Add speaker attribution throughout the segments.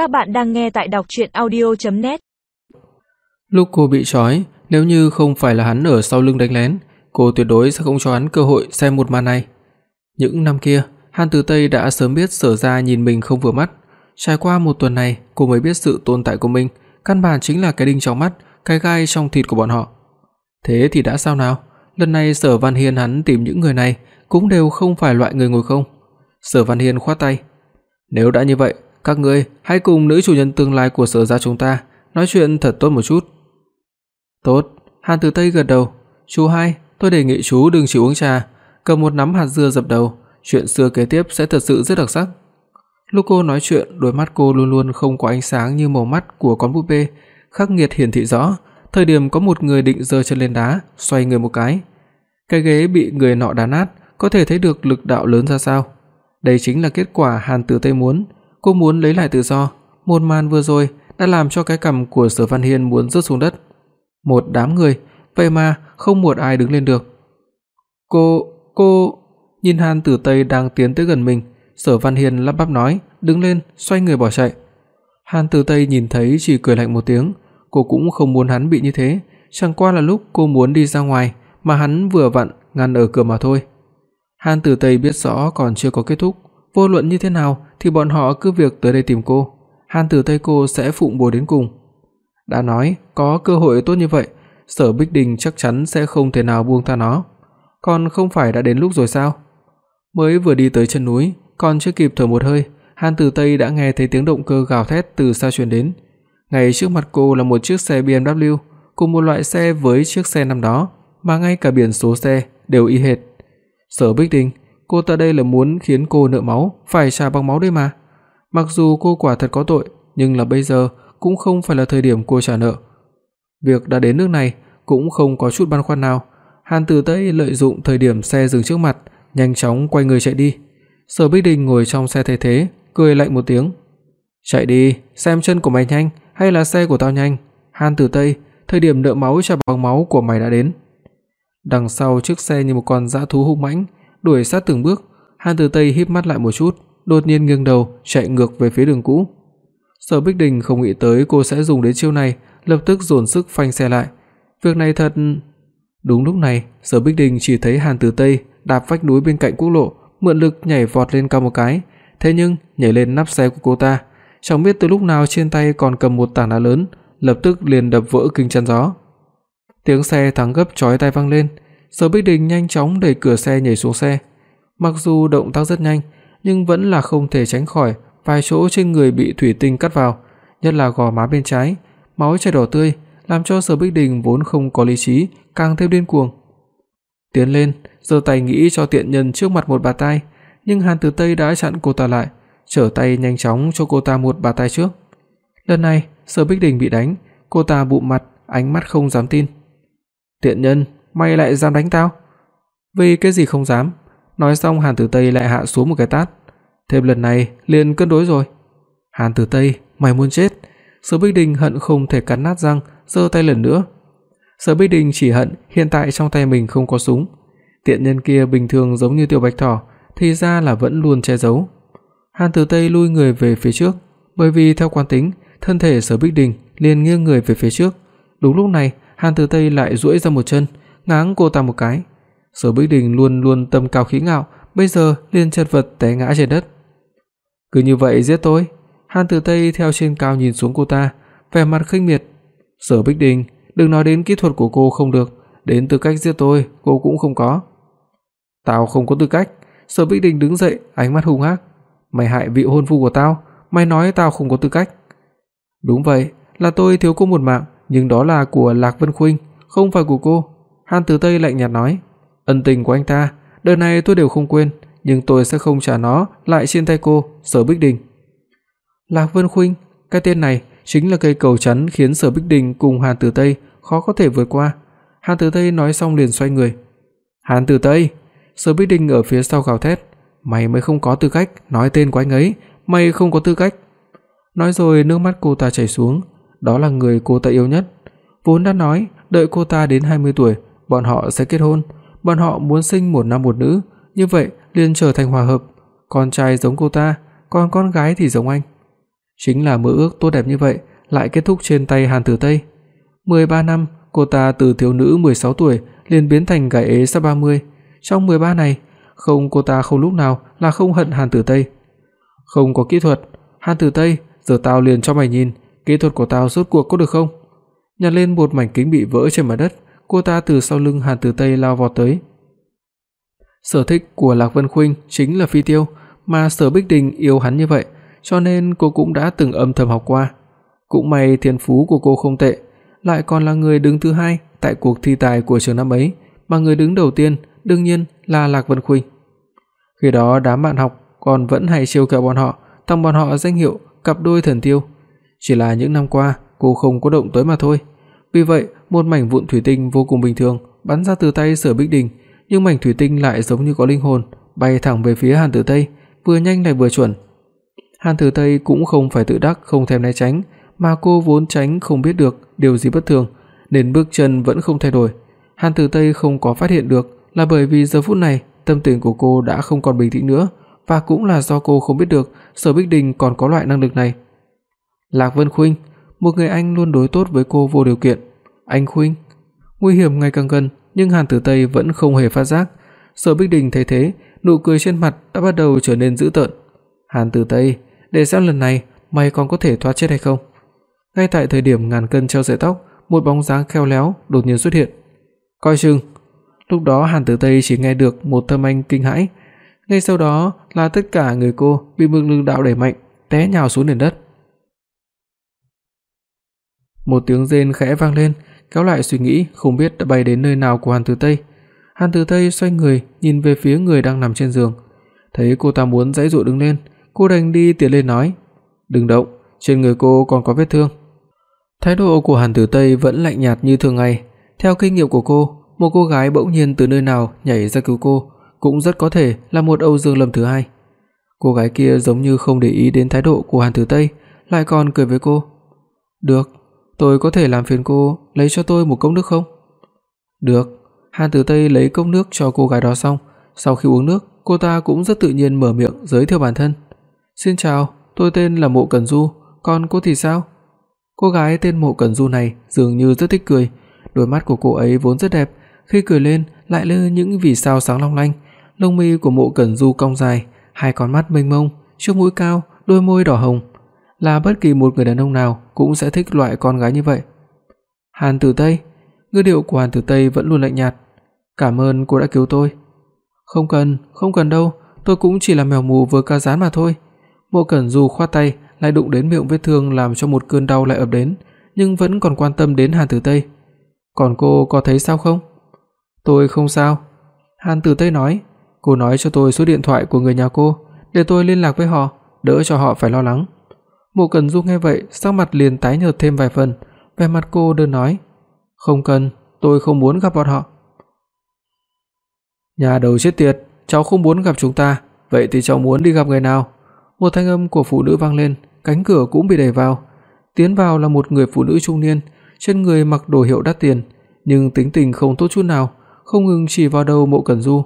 Speaker 1: Các bạn đang nghe tại đọc audio net
Speaker 2: Lúc cô bị trói, nếu như không phải là hắn ở sau lưng đánh lén, cô tuyệt đối sẽ không cho hắn cơ hội xem một màn này. Những năm kia, Hàn Tử Tây đã sớm biết Sở gia nhìn mình không vừa mắt, trải qua một tuần này, cô mới biết sự tồn tại của mình, căn bản chính là cái đinh trong mắt, cái gai trong thịt của bọn họ. Thế thì đã sao nào? Lần này Sở Văn Hiên hắn tìm những người này cũng đều không phải loại người ngồi không. Sở Văn Hiên khoát tay, "Nếu đã như vậy, các ngươi hãy cùng nữ chủ nhân tương lai của Sở gia chúng ta nói chuyện thật tốt một chút." "Tốt." Hàn Tử Tây gật đầu, "Chú hai, tôi đề nghị chú đừng chỉ uống trà, cầm một nắm hạt dưa dập đầu, chuyện xưa kế tiếp sẽ thật sự rất đặc sắc." Lúc cô nói chuyện, đôi mắt cô luôn luôn không có ánh sáng như màu mắt của con búp bê, khắc nghiệt hiển thị rõ, thời điểm có một người định giơ chân lên đá, xoay người một cái. Cái ghế bị người nọ đá nát, có thể thấy được lực đạo lớn ra sao. Đây chính là kết quả Hàn Tử Tây muốn, cô muốn lấy lại tự do. Một màn vừa rồi đã làm cho cái cằm của Sở Văn Hiên muốn rớt xuống đất. Một đám người, vậy mà không một ai đứng lên được. "Cô, cô..." Nhìn Hàn Tử Tây đang tiến tới gần mình, Sở Văn Hiên lắp bắp nói, đứng lên, xoay người bỏ chạy. Hàn Tử Tây nhìn thấy chỉ cười lạnh một tiếng, cô cũng không muốn hắn bị như thế, chẳng qua là lúc cô muốn đi ra ngoài mà hắn vừa vặn ngăn ở cửa mà thôi. Hàn Tử Tây biết rõ còn chưa có kết thúc, vô luận như thế nào thì bọn họ cứ việc tới đây tìm cô, Hàn Tử Tây cô sẽ phụng bồi đến cùng. Đã nói, có cơ hội tốt như vậy, Sở Bích Đình chắc chắn sẽ không thể nào buông tha nó. Còn không phải đã đến lúc rồi sao? Mới vừa đi tới chân núi, còn chưa kịp thở một hơi, Hàn Tử Tây đã nghe thấy tiếng động cơ gào thét từ xa truyền đến. Ngay trước mặt cô là một chiếc xe BMW, cùng một loại xe với chiếc xe năm đó, mà ngay cả biển số xe đều y hệt. Sở Bích Đình, cô ta đây là muốn khiến cô nợ máu, phải trả bằng máu đây mà. Mặc dù cô quả thật có tội, nhưng là bây giờ cũng không phải là thời điểm cô trả nợ. Việc đã đến nước này cũng không có chút băn khoăn nào. Hàn Tử Tây lợi dụng thời điểm xe dừng trước mặt, nhanh chóng quay người chạy đi. Sở Bích Đình ngồi trong xe thay thế, cười lạnh một tiếng. "Chạy đi, xem chân của mày nhanh hay là xe của tao nhanh." Hàn Tử Tây, thời điểm nợ máu trả bằng máu của mày đã đến. Đằng sau chiếc xe như một con dã thú hung mãnh, đuổi sát từng bước, Hàn Tử Tây híp mắt lại một chút, đột nhiên nghiêng đầu, chạy ngược về phía đường cũ. Sở Bích Đình không nghĩ tới cô sẽ dùng đến chiêu này, lập tức dồn sức phanh xe lại. Việc này thật Đúng lúc này, Sở Bích Đình chỉ thấy Hàn Tử Tây đạp vách núi bên cạnh quốc lộ, mượn lực nhảy vọt lên cao một cái, thế nhưng nhảy lên nắp xe của cô ta, chẳng biết từ lúc nào trên tay còn cầm một tảng đá lớn, lập tức liền đập vỡ kính chắn gió. Tiếng xe thắng gấp chói tai vang lên, Sở Bích Đình nhanh chóng đẩy cửa xe nhảy xuống xe. Mặc dù động tác rất nhanh, nhưng vẫn là không thể tránh khỏi vài chỗ trên người bị thủy tinh cắt vào, nhất là gò má bên trái, máu chảy đỏ tươi, làm cho Sở Bích Đình vốn không có lý trí càng thêm điên cuồng. Tiến lên, giơ tay nghĩ cho tiện nhân trước mặt một bà tai, nhưng Hàn Tử Tây đã chặn cô ta lại, trở tay nhanh chóng cho cô ta một bà tai trước. Lần này, Sở Bích Đình bị đánh, cô ta bụm mặt, ánh mắt không dám tin. "Tiện nhân, mày lại dám đánh tao?" "Vì cái gì không dám?" Nói xong Hàn Tử Tây lại hạ xuống một cái tát. Thêm lần này liền cân đối rồi. "Hàn Tử Tây, mày muốn chết." Sở Bích Đình hận không thể cắn nát răng, giơ tay lần nữa. Sở Bích Đình chỉ hận hiện tại trong tay mình không có súng, Tiện nhân kia bình thường giống như tiểu bạch thỏ, thì ra là vẫn luôn che giấu. Hàn Tử Tây lui người về phía trước, bởi vì theo quán tính, thân thể Sở Bích Đình liền nghiêng người về phía trước. Đúng lúc này, Hàn Tử Tây lại duỗi ra một chân, ngáng cô ta một cái. Sở Bích Đình luôn luôn tâm cao khí ngạo, bây giờ liền chật vật té ngã trên đất. Cứ như vậy giết tôi. Hàn Tử Tây theo trên cao nhìn xuống cô ta, vẻ mặt khinh miệt. "Sở Bích Đình, đừng nói đến kỹ thuật của cô không được, đến tư cách giết tôi cô cũng không có." Tao không có tư cách." Sở Bích Đình đứng dậy, ánh mắt hung ác. "Mày hại vị hôn phu của tao, mày nói tao không có tư cách?" "Đúng vậy, là tôi thiếu cô một mạng, nhưng đó là của Lạc Vân Khuynh, không phải của cô." Hàn Tử Tây lạnh nhạt nói, "Ân tình của anh ta, đời này tôi đều không quên, nhưng tôi sẽ không trả nó lại trên tay cô." Sở Bích Đình. Lạc Vân Khuynh, cái tên này chính là cây cầu chắn khiến Sở Bích Đình cùng Hàn Tử Tây khó có thể vượt qua. Hàn Tử Tây nói xong liền xoay người. "Hàn Tử Tây, Sở Bích Đình ở phía sau gào thét, "Mày mới không có tư cách nói tên của anh ấy, mày không có tư cách." Nói rồi nước mắt cô ta chảy xuống, đó là người cô ta yêu nhất. Vốn đã nói, đợi cô ta đến 20 tuổi, bọn họ sẽ kết hôn, bọn họ muốn sinh một nam một nữ, như vậy liền trở thành hòa hợp, con trai giống cô ta, còn con gái thì giống anh. Chính là mơ ước tốt đẹp như vậy lại kết thúc trên tay Hàn Tử Tây. 13 năm, cô ta từ thiếu nữ 16 tuổi liền biến thành gái ế sắp 30. Trong 13 này, không cô ta không lúc nào là không hận Hàn Tử Tây. Không có kỹ thuật, Hàn Tử Tây, giờ tao liền cho mày nhìn, kỹ thuật của tao rốt cuộc có được không? Nhặt lên một mảnh kính bị vỡ trên mặt đất, cô ta từ sau lưng Hàn Tử Tây lao vọt tới. Sở thích của Lạc Vân Khuynh chính là phi tiêu, mà Sở Bích Đình yêu hắn như vậy, cho nên cô cũng đã từng âm thầm học qua. Cũng may thiên phú của cô không tệ, lại còn là người đứng thứ hai tại cuộc thi tài của trường năm ấy, mà người đứng đầu tiên đương nhiên là Lạc Vân Khuynh. Khi đó đám bạn học còn vẫn hay trêu cợt bọn họ, tặng bọn họ danh hiệu cặp đôi thần tiêu. Chỉ là những năm qua cô không có động tới mà thôi. Vì vậy, một mảnh vụn thủy tinh vô cùng bình thường bắn ra từ tay Sở Bích Đình, nhưng mảnh thủy tinh lại giống như có linh hồn, bay thẳng về phía Hàn Tử Tây, vừa nhanh lại vừa chuẩn. Hàn Tử Tây cũng không phải tự đắc không thèm né tránh, mà cô vốn tránh không biết được điều gì bất thường, nên bước chân vẫn không thay đổi. Hàn Tử Tây không có phát hiện được là bởi vì giờ phút này tâm tình của cô đã không còn bình tĩnh nữa, và cũng là do cô không biết được Sở Bích Đình còn có loại năng lực này. Lạc Vân Khuynh, một người anh luôn đối tốt với cô vô điều kiện. Anh Khuynh, nguy hiểm ngày càng gần, nhưng Hàn Tử Tây vẫn không hề phát giác. Sở Bích Đình thấy thế, nụ cười trên mặt đã bắt đầu trở nên dữ tợn. "Hàn Tử Tây, để xem lần này mày còn có thể thoát chết hay không?" Ngay tại thời điểm ngàn cân treo sợi tóc, một bóng dáng khéo léo đột nhiên xuất hiện. "Coi chừng." Lúc đó Hàn Tử Tây chỉ nghe được một thâm anh kinh hãi, ngay sau đó là tất cả người cô bị mực lưng đạo đẩy mạnh, té nhào xuống nền đất. Một tiếng rên khẽ vang lên, kéo lại suy nghĩ không biết đã bay đến nơi nào của Hàn Tử Tây. Hàn Tử Tây xoay người, nhìn về phía người đang nằm trên giường, thấy cô ta muốn giãy dụa đứng lên, cô đành đi tiến lên nói: "Đừng động, trên người cô còn có vết thương." Thái độ của Hàn Tử Tây vẫn lạnh nhạt như thường ngày, theo kinh nghiệm của cô, một cô gái bỗng nhiên từ nơi nào nhảy ra cứu cô, cũng rất có thể là một Âu Dương Lâm thứ hai. Cô gái kia giống như không để ý đến thái độ của Hàn Tử Tây, lại còn cười với cô. "Được, tôi có thể làm phiền cô lấy cho tôi một cốc nước không?" "Được." Hàn Tử Tây lấy cốc nước cho cô gái đó xong, sau khi uống nước, cô ta cũng rất tự nhiên mở miệng giới thiệu bản thân. "Xin chào, tôi tên là Mộ Cẩn Du, còn cô thì sao?" Cô gái tên Mộ Cẩn Du này dường như rất thích cười, đôi mắt của cô ấy vốn rất đẹp, khi cười lên lại lơ những vì sao sáng long lanh, lông mi của Mộ Cẩn Du cong dài, hai con mắt mênh mông, chiếc mũi cao, đôi môi đỏ hồng, là bất kỳ một người đàn ông nào cũng sẽ thích loại con gái như vậy. Hàn Tử Tây, ngữ điệu của Hàn Tử Tây vẫn luôn lạnh nhạt. "Cảm ơn cô đã cứu tôi." "Không cần, không cần đâu, tôi cũng chỉ là mèo mù vừa cá rán mà thôi." Mộ Cẩn Du khoát tay, lại đụng đến miệng vết thương làm cho một cơn đau lại ập đến, nhưng vẫn còn quan tâm đến Hàn Tử Tây. "Còn cô có thấy sao không?" "Tôi không sao." Hàn Tử Tây nói, Cô nói cho tôi số điện thoại của người nhà cô, để tôi liên lạc với họ, đỡ cho họ phải lo lắng. Mộ Cẩn Du nghe vậy, sắc mặt liền tái nhợt thêm vài phần, vẻ mặt cô đơn nói: "Không cần, tôi không muốn gặp bọn họ." Nhà đầu chết tiệt, cháu không muốn gặp chúng ta, vậy thì cháu muốn đi gặp người nào? Một thanh âm của phụ nữ vang lên, cánh cửa cũng bị đẩy vào. Tiến vào là một người phụ nữ trung niên, trên người mặc đồ hiệu đắt tiền, nhưng tính tình không tốt chút nào, không ngừng chỉ vào đầu Mộ Cẩn Du.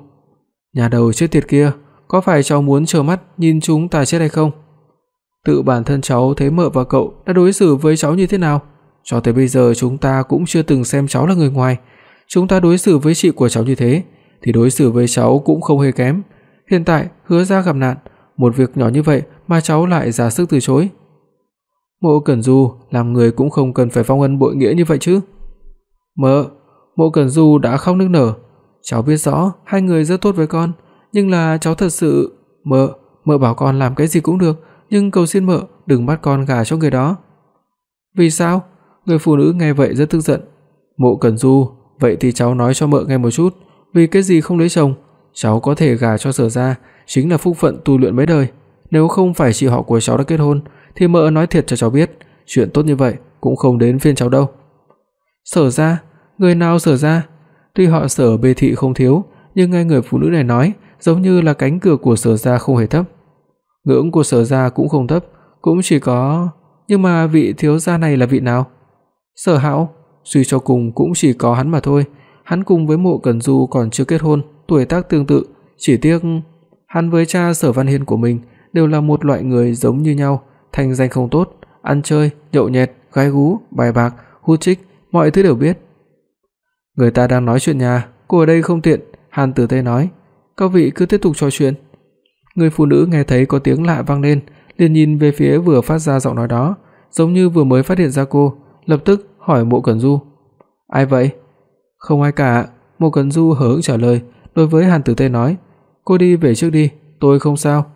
Speaker 2: Nhà đầu chết tiệt kia, có phải cháu muốn trơ mắt nhìn chúng ta chết hay không? Tự bản thân cháu thấy mợ và cậu đã đối xử với cháu như thế nào? Cho tới bây giờ chúng ta cũng chưa từng xem cháu là người ngoài. Chúng ta đối xử với chị của cháu như thế thì đối xử với cháu cũng không hề kém. Hiện tại hứa ra gặp nạn, một việc nhỏ như vậy mà cháu lại ra sức từ chối. Mộ Cẩn Du làm người cũng không cần phải phong ân bội nghĩa như vậy chứ. Mợ, Mộ Cẩn Du đã khóc nức nở, Cháu biết rõ hai người rất tốt với con, nhưng là cháu thật sự mợ, mợ bảo con làm cái gì cũng được, nhưng cầu xin mợ đừng bắt con gả cho người đó." "Vì sao?" Người phụ nữ nghe vậy rất tức giận. "Mộ Cẩn Du, vậy thì cháu nói cho mợ nghe một chút, vì cái gì không lấy chồng, cháu có thể gả cho Sở gia chính là phúc phận tu luyện mấy đời, nếu không phải chị họ của cháu đã kết hôn thì mợ nói thiệt cho cháu biết, chuyện tốt như vậy cũng không đến phiên cháu đâu." "Sở gia? Người nào Sở gia?" Tuy họ Sở bê thị không thiếu, nhưng nghe người phụ nữ này nói, giống như là cánh cửa của Sở gia không hề thấp. Ngưỡng của Sở gia cũng không thấp, cũng chỉ có, nhưng mà vị thiếu gia này là vị nào? Sở Hạo, suy cho cùng cũng chỉ có hắn mà thôi, hắn cùng với Mộ Cẩn Du còn chưa kết hôn, tuổi tác tương tự, chỉ tiếc hắn với cha Sở Văn Hiên của mình đều là một loại người giống như nhau, thành danh không tốt, ăn chơi, nhậu nhẹt, gái gú, bài bạc, hút chích, mọi thứ đều biết. Người ta đang nói chuyện nhà, cô ở đây không tiện, Hàn Tử Tây nói, các vị cứ tiếp tục trò chuyện. Người phụ nữ nghe thấy có tiếng lạ vang lên, liền nhìn về phía vừa phát ra giọng nói đó, giống như vừa mới phát hiện ra cô, lập tức hỏi Mộ Cẩn Du. "Ai vậy?" "Không ai cả." Mộ Cẩn Du hờ hững trả lời, đối với Hàn Tử Tê nói, "Cô đi về trước đi, tôi không sao."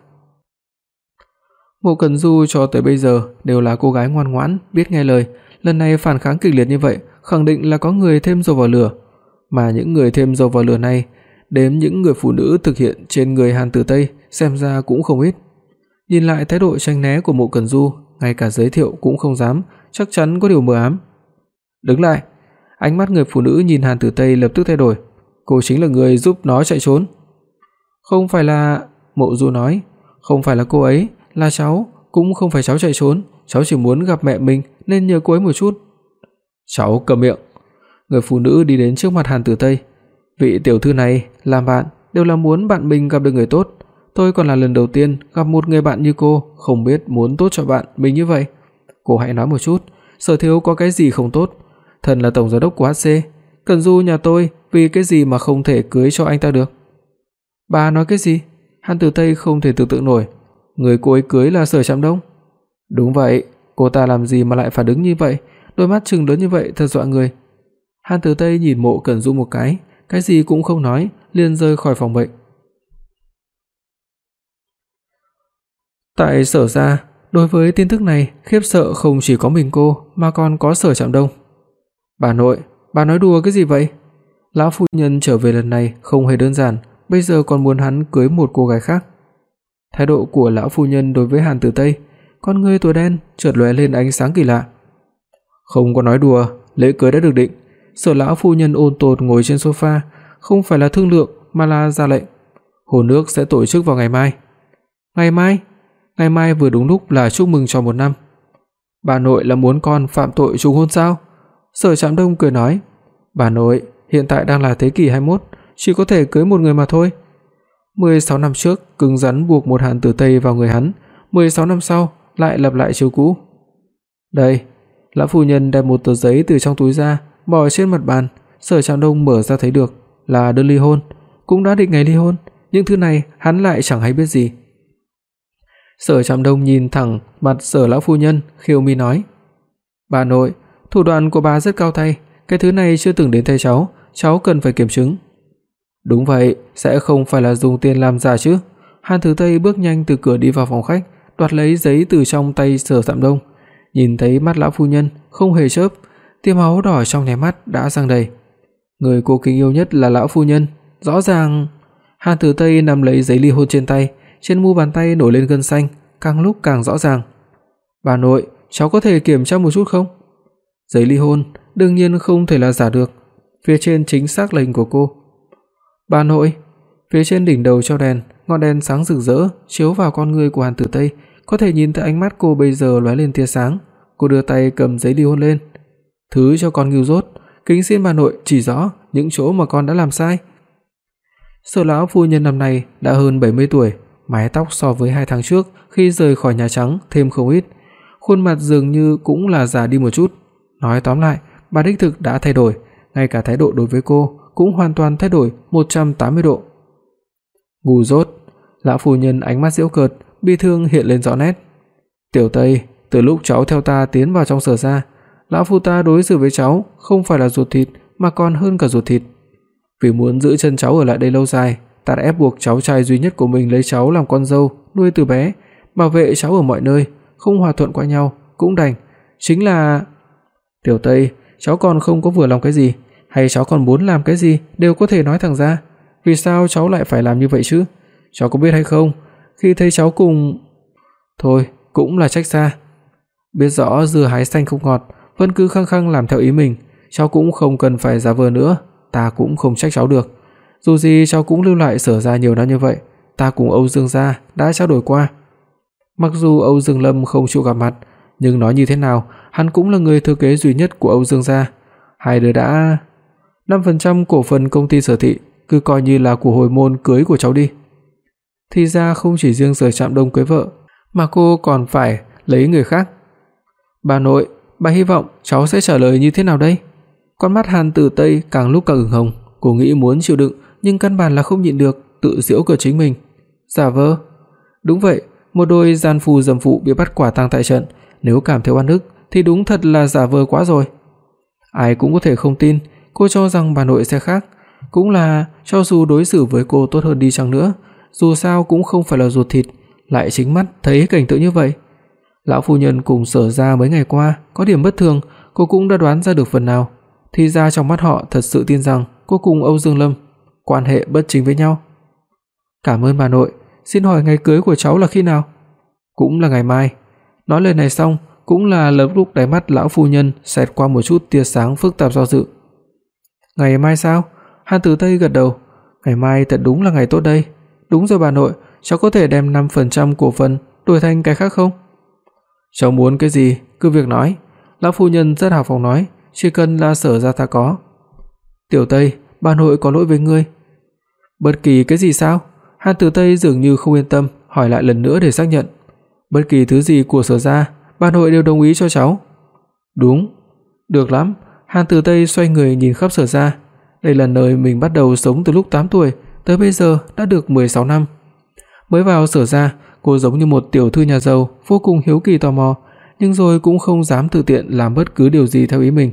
Speaker 2: Mộ Cẩn Du cho tới bây giờ đều là cô gái ngoan ngoãn, biết nghe lời, lần này phản kháng kịch liệt như vậy, khẳng định là có người thêm dầu vào lửa, mà những người thêm dầu vào lửa này, đếm những người phụ nữ thực hiện trên người Hàn Tử Tây xem ra cũng không ít. Nhìn lại thái độ tránh né của Mộ Cẩn Du, ngay cả giới thiệu cũng không dám, chắc chắn có điều mờ ám. Đứng lại. Ánh mắt người phụ nữ nhìn Hàn Tử Tây lập tức thay đổi. Cô chính là người giúp nó chạy trốn. Không phải là, Mộ Du nói, không phải là cô ấy, là cháu, cũng không phải cháu chạy trốn, cháu chỉ muốn gặp mẹ mình nên nhờ cô ấy một chút. Cháu cầm miệng. Người phụ nữ đi đến trước mặt Hàn Tử Tây. Vị tiểu thư này làm bạn đều là muốn bạn mình gặp được người tốt, tôi còn là lần đầu tiên gặp một người bạn như cô, không biết muốn tốt cho bạn mình như vậy. Cô hãy nói một chút, Sở Thiếu có cái gì không tốt? Thần là tổng giám đốc của HC, Cần Du nhà tôi vì cái gì mà không thể cưới cho anh ta được? Bà nói cái gì? Hàn Tử Tây không thể tưởng tượng nổi, người cô ấy cưới là Sở Trạm Đông. Đúng vậy, cô ta làm gì mà lại phản ứng như vậy, đôi mắt trừng lớn như vậy thật dọa người. Hàn Tử Tây nhìn Mộ Cẩn Du một cái, cái gì cũng không nói, liền rời khỏi phòng bệnh. Tại Sở gia, đối với tin tức này, khiếp sợ không chỉ có mình cô mà còn có Sở Trạm Đông. "Bà nội, bà nói đùa cái gì vậy?" Lão phu nhân trở về lần này không hề đơn giản, bây giờ còn muốn hắn cưới một cô gái khác. Thái độ của lão phu nhân đối với Hàn Tử Tây, con ngươi tuổi đen chợt lóe lên ánh sáng kỳ lạ. Không có nói đùa, lễ cưới đã được định. Sở lão phu nhân ôn tồn ngồi trên sofa, không phải là thương lượng mà là ra lệnh. Hôn nước sẽ tổ chức vào ngày mai. Ngày mai? Ngày mai vừa đúng lúc là chúc mừng tròn một năm. Bà nội là muốn con phạm tội trùng hôn sao? Sở Trạm Đông cười nói, "Bà nội, hiện tại đang là thế kỷ 21, chỉ có thể cưới một người mà thôi." 16 năm trước cứng rắn buộc một Hàn Tử Tây vào người hắn, 16 năm sau lại lặp lại chiêu cũ. "Đây." Lão phu nhân đem một tờ giấy từ trong túi ra, bỏ trên mặt bàn, Sở Trạm Đông mở ra thấy được, là đơn ly hôn, cũng đã định ngày ly hôn, những thứ này hắn lại chẳng hay biết gì. Sở Trạm Đông nhìn thẳng mặt Sở lão phu nhân, khiêu mi nói: "Bà nội, thủ đoạn của bà rất cao tay, cái thứ này chưa từng đến tay cháu, cháu cần phải kiểm chứng." "Đúng vậy, sẽ không phải là dùng tiền làm giả chứ?" Hàn Thứ Tây bước nhanh từ cửa đi vào phòng khách, đoạt lấy giấy từ trong tay Sở Trạm Đông, nhìn thấy mắt lão phu nhân không hề chớp, tia máu đỏ trong nháy mắt đã giăng đầy. Người cô kính yêu nhất là lão phu nhân, rõ ràng Hàn Tử Tây nắm lấy giấy ly hôn trên tay, trên mu bàn tay nổi lên gân xanh, càng lúc càng rõ ràng. "Bà nội, cháu có thể kiểm tra một chút không?" Giấy ly hôn đương nhiên không thể là giả được, phía trên chính xác lệnh của cô. "Bà nội." Phía trên đỉnh đầu treo đèn, ngọn đèn sáng rực rỡ chiếu vào con người của Hàn Tử Tây, có thể nhìn thấy ánh mắt cô bây giờ lóe lên tia sáng. Cô đưa tay cầm giấy ly hôn lên. "Thứ cho con ngưu rốt, kính xin bà nội chỉ rõ những chỗ mà con đã làm sai." Sở lão phu nhân năm nay đã hơn 70 tuổi, mái tóc so với 2 tháng trước khi rời khỏi Nhà Trắng thêm không ít, khuôn mặt dường như cũng là già đi một chút. Nói tóm lại, bà đích thực đã thay đổi, ngay cả thái độ đối với cô cũng hoàn toàn thay đổi 180 độ. Ngu dốt, lão phu nhân ánh mắt giễu cợt, bi thương hiện lên rõ nét. "Tiểu Tây, từ lúc cháu theo ta tiến vào trong sở gia, lão phu ta đối xử với cháu không phải là ruột thịt mà còn hơn cả ruột thịt. Vì muốn giữ chân cháu ở lại đây lâu dài, ta đã ép buộc cháu trai duy nhất của mình lấy cháu làm con dâu, nuôi từ bé, bảo vệ cháu ở mọi nơi, không hòa thuận qua nhau cũng đành. Chính là Tiểu Tây, cháu còn không có vừa lòng cái gì, hay cháu còn muốn làm cái gì đều có thể nói thẳng ra. Vì sao cháu lại phải làm như vậy chứ? Cháu có biết hay không, khi thấy cháu cùng Thôi, cũng là trách xa. Biết rõ dưa hái xanh không ngọt, vẫn cứ khăng khăng làm theo ý mình, cháu cũng không cần phải giả vờ nữa, ta cũng không trách cháu được. Dù gì cháu cũng lưu lại sở gia nhiều năm như vậy, ta cùng Âu Dương gia đã trao đổi qua. Mặc dù Âu Dương Lâm không chịu gặp mặt, nhưng nói như thế nào, hắn cũng là người thừa kế duy nhất của Âu Dương gia. Hai đứa đã 5% cổ phần công ty Sở thị, cứ coi như là của hồi môn cưới của cháu đi. Thì ra không chỉ riêng Sở Trạm Đông cưới vợ, mà cô còn phải lấy người khác. Bà nội, bà hy vọng cháu sẽ trả lời như thế nào đây? Con mắt Hàn Tử Tây càng lúc càng ửng hồng, cô nghĩ muốn chịu đựng nhưng căn bản là không nhịn được, tự giễu cợt chính mình. Giả vờ. Đúng vậy, một đôi gian phù dâm phụ bị bắt quả tang tại trận, nếu cảm thấy oan ức thì đúng thật là giả vờ quá rồi. Ai cũng có thể không tin, cô cho rằng bà nội sẽ khác, cũng là cho dù đối xử với cô tốt hơn đi chăng nữa, dù sao cũng không phải là ruột thịt, lại chính mắt thấy cảnh tượng như vậy. Lão phu nhân cùng Sở gia mấy ngày qua có điểm bất thường, cô cũng đã đoán ra được phần nào, thì ra trong mắt họ thật sự tin rằng cô cùng Âu Dương Lâm quan hệ bất chính với nhau. "Cảm ơn bà nội, xin hỏi ngày cưới của cháu là khi nào?" "Cũng là ngày mai." Nói lời này xong, cũng là lập lúc đáy mắt lão phu nhân xẹt qua một chút tia sáng phức tạp do dự. "Ngày mai sao?" Hàn Tử Tây gật đầu, "Ngày mai thật đúng là ngày tốt đây. Đúng rồi bà nội, cháu có thể đem 5% cổ phần đổi thành cái khác không?" "Cháu muốn cái gì, cứ việc nói." Lão phu nhân rất hào phóng nói, "Chỉ cần là sở ra ta có." "Tiểu Tây, bà nội có lỗi với ngươi." "Bất kỳ cái gì sao?" Hàn Tử Tây dường như không yên tâm, hỏi lại lần nữa để xác nhận. "Bất kỳ thứ gì của sở gia, ban hội đều đồng ý cho cháu." "Đúng." "Được lắm." Hàn Tử Tây xoay người nhìn khắp sở gia. Đây là nơi mình bắt đầu sống từ lúc 8 tuổi, tới bây giờ đã được 16 năm. Mới vào sở gia, cô giống như một tiểu thư nhà giàu, vô cùng hiếu kỳ tò mò, nhưng rồi cũng không dám tự tiện làm bất cứ điều gì theo ý mình.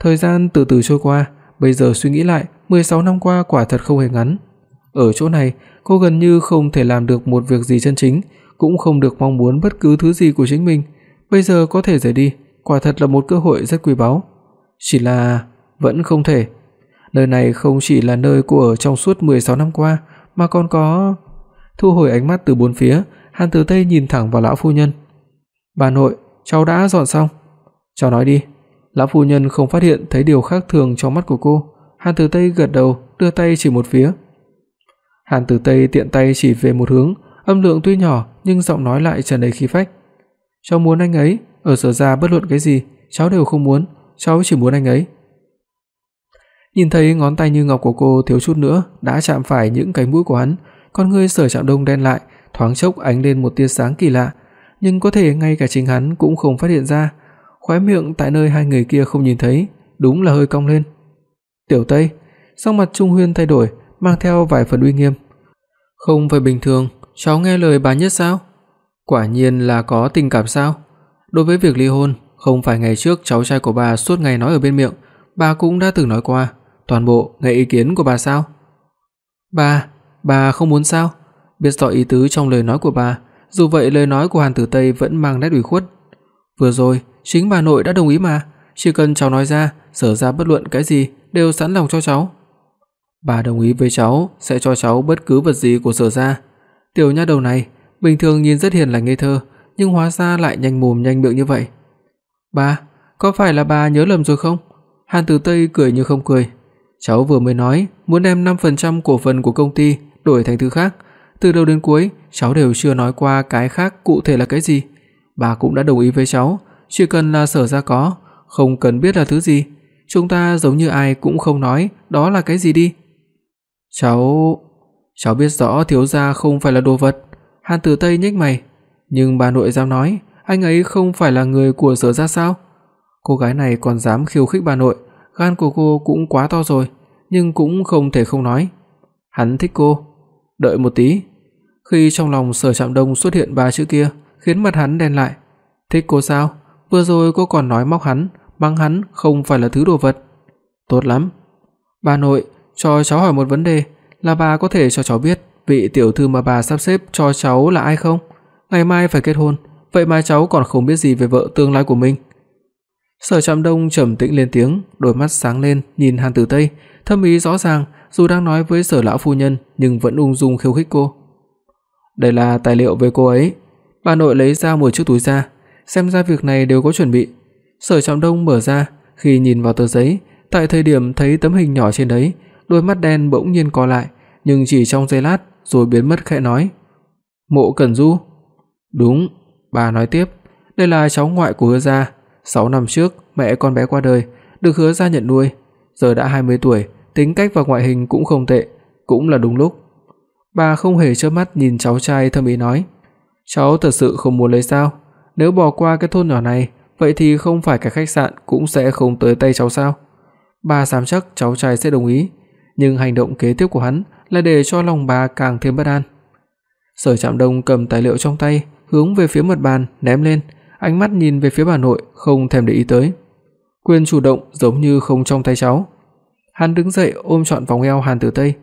Speaker 2: Thời gian từ từ trôi qua, bây giờ suy nghĩ lại, 16 năm qua quả thật không hề ngắn. Ở chỗ này, cô gần như không thể làm được một việc gì chân chính, cũng không được mong muốn bất cứ thứ gì của chính mình. Bây giờ có thể rời đi, quả thật là một cơ hội rất quý báu. Chỉ là vẫn không thể. Nơi này không chỉ là nơi cô ở trong suốt 16 năm qua, mà còn có Thu hồi ánh mắt từ bốn phía, Hàn Tử Tây nhìn thẳng vào lão phu nhân. "Bà nội, cháu đã dọn xong." "Cháu nói đi." Lão phu nhân không phát hiện thấy điều khác thường trong mắt của cô, Hàn Tử Tây gật đầu, đưa tay chỉ một phía. Hàn Tử Tây tiện tay chỉ về một hướng, âm lượng tuy nhỏ nhưng giọng nói lại tràn đầy khí phách. "Cháu muốn anh ấy, ở sở gia bất luận cái gì, cháu đều không muốn, cháu chỉ muốn anh ấy." Nhìn thấy ngón tay như ngọc của cô thiếu chút nữa đã chạm phải những cánh mũi của hắn, con ngươi Sở Trạm Đông đen lại, thoáng chốc ánh lên một tia sáng kỳ lạ, nhưng có thể ngay cả chính hắn cũng không phát hiện ra. Khóe miệng tại nơi hai người kia không nhìn thấy, đúng là hơi cong lên. "Tiểu Tây." Sắc mặt Trung Huyên thay đổi, mang theo vài phần uy nghiêm. "Không phải bình thường, cháu nghe lời bà nhất sao? Quả nhiên là có tình cảm sao? Đối với việc ly hôn, không phải ngày trước cháu trai của bà suốt ngày nói ở bên miệng, bà cũng đã từng nói qua, toàn bộ nghe ý kiến của bà sao?" "Bà, Bà không muốn sao? Biết rõ ý tứ trong lời nói của bà, dù vậy lời nói của Hàn Tử Tây vẫn mang nét ủy khuất. Vừa rồi, chính bà nội đã đồng ý mà, chỉ cần cháu nói ra, sở ra bất luận cái gì đều sẵn lòng cho cháu. Bà đồng ý với cháu sẽ cho cháu bất cứ vật gì của sở gia. Tiểu nha đầu này, bình thường nhìn rất hiền lành ngây thơ, nhưng hóa ra lại nhanh mồm nhanh miệng như vậy. Bà, có phải là bà nhớ lầm rồi không? Hàn Tử Tây cười như không cười. Cháu vừa mới nói muốn đem 5% cổ phần của công ty đổi thành thứ khác, từ đầu đến cuối cháu đều chưa nói qua cái khác cụ thể là cái gì. Bà cũng đã đồng ý với cháu, chỉ cần là sở ra có, không cần biết là thứ gì, chúng ta giống như ai cũng không nói đó là cái gì đi. Cháu, cháu biết rõ thiếu gia không phải là đồ vật. Hàn Tử Tây nhếch mày, nhưng bà nội dám nói, anh ấy không phải là người của sở gia sao? Cô gái này còn dám khiêu khích bà nội, gan của cô cũng quá to rồi, nhưng cũng không thể không nói. Hắn thích cô, Đợi một tí. Khi trong lòng Sở Trạm Đông xuất hiện ba chữ kia, khiến mặt hắn đen lại. Thích cô sao? Vừa rồi cô còn nói móc hắn, mắng hắn không phải là thứ đồ vật. Tốt lắm. Bà nội, cho cháu hỏi một vấn đề, là bà có thể cho cháu biết vị tiểu thư mà bà sắp xếp cho cháu là ai không? Ngày mai phải kết hôn, vậy mà cháu còn không biết gì về vợ tương lai của mình. Sở Trạm Đông trầm tĩnh lên tiếng, đôi mắt sáng lên nhìn Hàn Tử Tây, thâm ý rõ ràng, dù đang nói với Sở lão phu nhân nhưng vẫn ung dung khiêu khích cô. "Đây là tài liệu về cô ấy." Bà nội lấy ra một chiếc túi ra, xem ra việc này đều có chuẩn bị. Sở Trọng Đông mở ra, khi nhìn vào tờ giấy, tại thời điểm thấy tấm hình nhỏ trên đấy, đôi mắt đen bỗng nhiên co lại, nhưng chỉ trong giây lát rồi biến mất khẽ nói: "Mộ Cẩn Du?" "Đúng." Bà nói tiếp, "Đây là cháu ngoại của Hứa gia, 6 năm trước mẹ con bé qua đời, được Hứa gia nhận nuôi, giờ đã 20 tuổi, tính cách và ngoại hình cũng không tệ, cũng là đúng lúc. Bà không hề chớp mắt nhìn cháu trai thâm ý nói: "Cháu thật sự không muốn lấy sao? nếu bỏ qua cái thôn nhỏ này, vậy thì không phải cả khách sạn cũng sẽ không tới tay cháu sao? Bà dám chắc cháu trai sẽ đồng ý, nhưng hành động kế tiếp của hắn là để cho lòng bà càng thêm bất an. Sở Trạm Đông cầm tài liệu trong tay, hướng về phía mặt bàn ném lên, ánh mắt nhìn về phía bà nội không thèm để ý tới. Quyền chủ động giống như không trong tay cháu. Hắn đứng dậy ôm trọn vòng eo Hàn Tử Tây.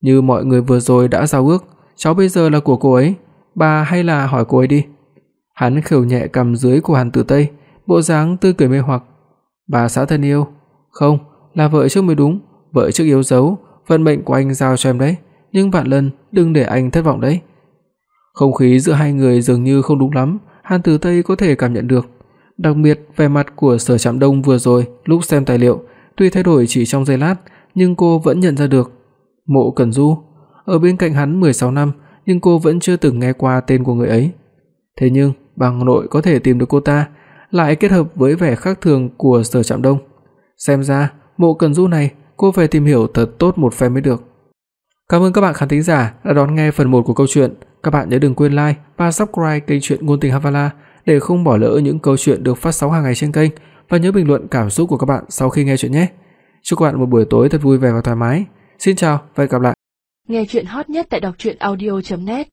Speaker 2: Như mọi người vừa rồi đã giao ước, cháu bây giờ là của cô ấy, bà hay là hỏi cô ấy đi. Hắn khều nhẹ cầm dưới của Hàn Tử Tây, bộ dáng tươi cười mê hoặc. "Bà xã thân yêu." "Không, là vợ trước mới đúng, vợ trước yếu dấu, vận mệnh của anh giao cho em đấy, nhưng vạn lần đừng để anh thất vọng đấy." Không khí giữa hai người dường như không đúng lắm, Hàn Tử Tây có thể cảm nhận được. Đặc biệt vẻ mặt của Sở Trạm Đông vừa rồi lúc xem tài liệu, tuy thay đổi chỉ trong giây lát, nhưng cô vẫn nhận ra được. Mộ Cẩn Du, ở bên cạnh hắn 16 năm, nhưng cô vẫn chưa từng nghe qua tên của người ấy. Thế nhưng, bằng nội có thể tìm được cô ta, lại kết hợp với vẻ khác thường của Sở Trạm Đông. Xem ra, Mộ Cẩn Du này cô phải tìm hiểu thật tốt một phen mới được. Cảm ơn các bạn khán thính giả đã đón nghe phần 1 của câu chuyện. Các bạn nhớ đừng quên like và subscribe kênh truyện ngôn tình Havala để không bỏ lỡ những câu chuyện được phát sóng hàng ngày trên kênh và nhớ bình luận cảm xúc của các bạn sau khi nghe chuyện nhé. Chúc các bạn một buổi tối thật vui vẻ và thoải mái. Xin chào và hẹn gặp lại.
Speaker 1: Nghe truyện hot nhất tại doctruyenaudio.net